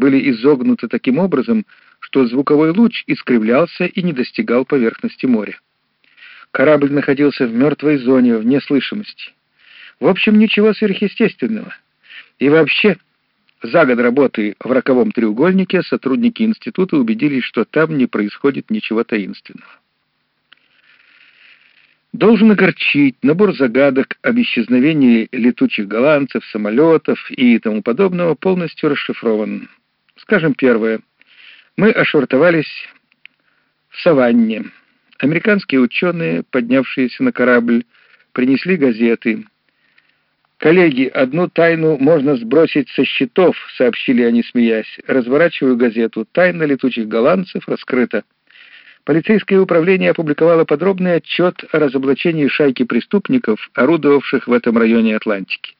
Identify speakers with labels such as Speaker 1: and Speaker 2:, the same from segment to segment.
Speaker 1: были изогнуты таким образом, что звуковой луч искривлялся и не достигал поверхности моря. Корабль находился в мертвой зоне, вне слышимости. В общем, ничего сверхъестественного. И вообще, за год работы в роковом треугольнике сотрудники института убедились, что там не происходит ничего таинственного. Должен огорчить набор загадок об исчезновении летучих голландцев, самолетов и тому подобного полностью расшифрован. Скажем первое. Мы ошвартовались в саванне. Американские ученые, поднявшиеся на корабль, принесли газеты. «Коллеги, одну тайну можно сбросить со счетов», — сообщили они, смеясь. Разворачиваю газету. «Тайна летучих голландцев раскрыта». Полицейское управление опубликовало подробный отчет о разоблачении шайки преступников, орудовавших в этом районе Атлантики.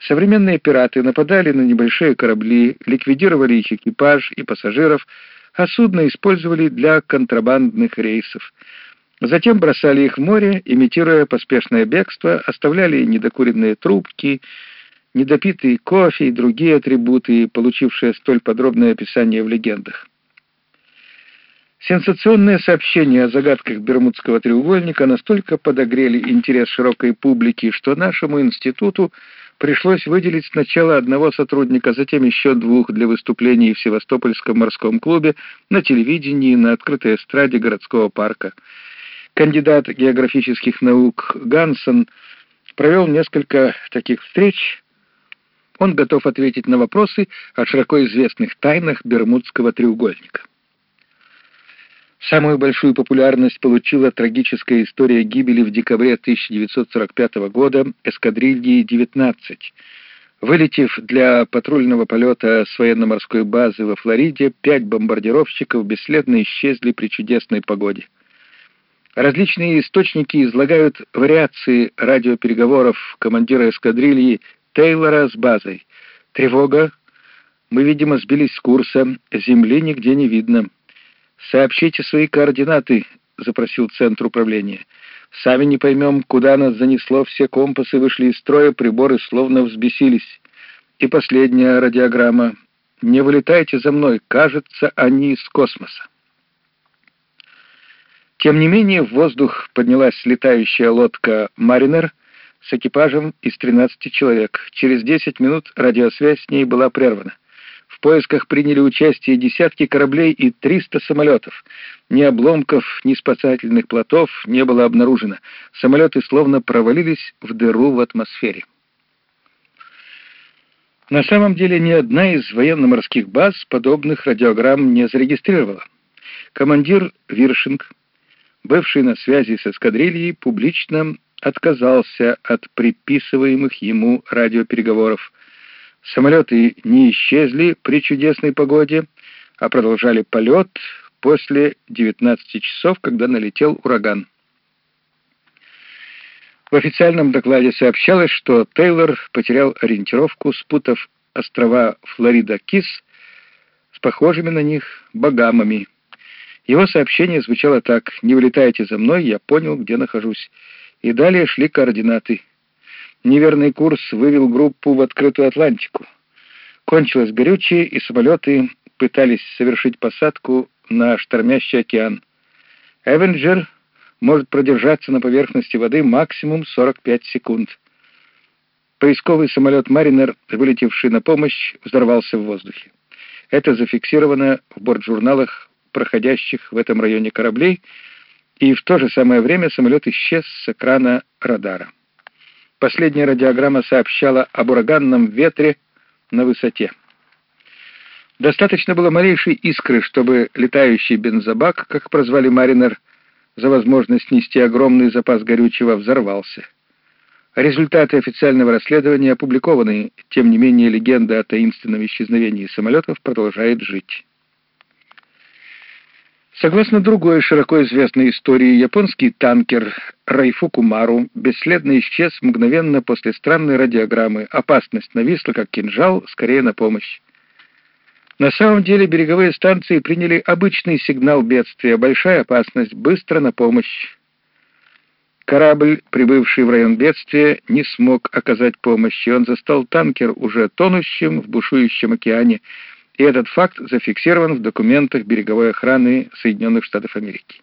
Speaker 1: Современные пираты нападали на небольшие корабли, ликвидировали их экипаж и пассажиров, а судно использовали для контрабандных рейсов. Затем бросали их в море, имитируя поспешное бегство, оставляли недокуренные трубки, недопитый кофе и другие атрибуты, получившие столь подробное описание в легендах. Сенсационные сообщения о загадках Бермудского треугольника настолько подогрели интерес широкой публики, что нашему институту пришлось выделить сначала одного сотрудника, затем еще двух для выступлений в Севастопольском морском клубе, на телевидении, на открытой эстраде городского парка. Кандидат географических наук Гансон провел несколько таких встреч. Он готов ответить на вопросы о широко известных тайнах Бермудского треугольника. Самую большую популярность получила трагическая история гибели в декабре 1945 года эскадрильи 19. Вылетев для патрульного полета с военно-морской базы во Флориде, пять бомбардировщиков бесследно исчезли при чудесной погоде. Различные источники излагают вариации радиопереговоров командира эскадрильи Тейлора с базой. Тревога. Мы, видимо, сбились с курса. Земли нигде не видно. «Сообщите свои координаты», — запросил Центр управления. «Сами не поймем, куда нас занесло, все компасы вышли из строя, приборы словно взбесились. И последняя радиограмма. Не вылетайте за мной, кажется, они из космоса». Тем не менее, в воздух поднялась летающая лодка «Маринер» с экипажем из 13 человек. Через 10 минут радиосвязь с ней была прервана. В поисках приняли участие десятки кораблей и 300 самолетов. Ни обломков, ни спасательных плотов не было обнаружено. Самолеты словно провалились в дыру в атмосфере. На самом деле ни одна из военно-морских баз подобных радиограмм не зарегистрировала. Командир Виршинг, бывший на связи с эскадрильей, публично отказался от приписываемых ему радиопереговоров – Самолеты не исчезли при чудесной погоде, а продолжали полет после 19 часов, когда налетел ураган. В официальном докладе сообщалось, что Тейлор потерял ориентировку, спутав острова Флорида-Кис с похожими на них Багамами. Его сообщение звучало так «Не вылетайте за мной, я понял, где нахожусь». И далее шли координаты неверный курс вывел группу в открытую Атлантику. Кончилось горючее, и самолеты пытались совершить посадку на штормящий океан. «Эвенджер» может продержаться на поверхности воды максимум 45 секунд. Поисковый самолет «Маринер», вылетевший на помощь, взорвался в воздухе. Это зафиксировано в бортжурналах проходящих в этом районе кораблей, и в то же самое время самолет исчез с экрана радара. Последняя радиограмма сообщала об ураганном ветре на высоте. Достаточно было малейшей искры, чтобы летающий бензобак, как прозвали Маринер, за возможность нести огромный запас горючего, взорвался. Результаты официального расследования опубликованы, тем не менее легенда о таинственном исчезновении самолетов продолжает жить. Согласно другой широко известной истории, японский танкер Райфукумару бесследно исчез мгновенно после странной радиограммы. Опасность нависла, как кинжал, скорее на помощь. На самом деле береговые станции приняли обычный сигнал бедствия. Большая опасность, быстро на помощь. Корабль, прибывший в район бедствия, не смог оказать помощи. Он застал танкер уже тонущим в бушующем океане, и этот факт зафиксирован в документах береговой охраны Соединенных Штатов Америки.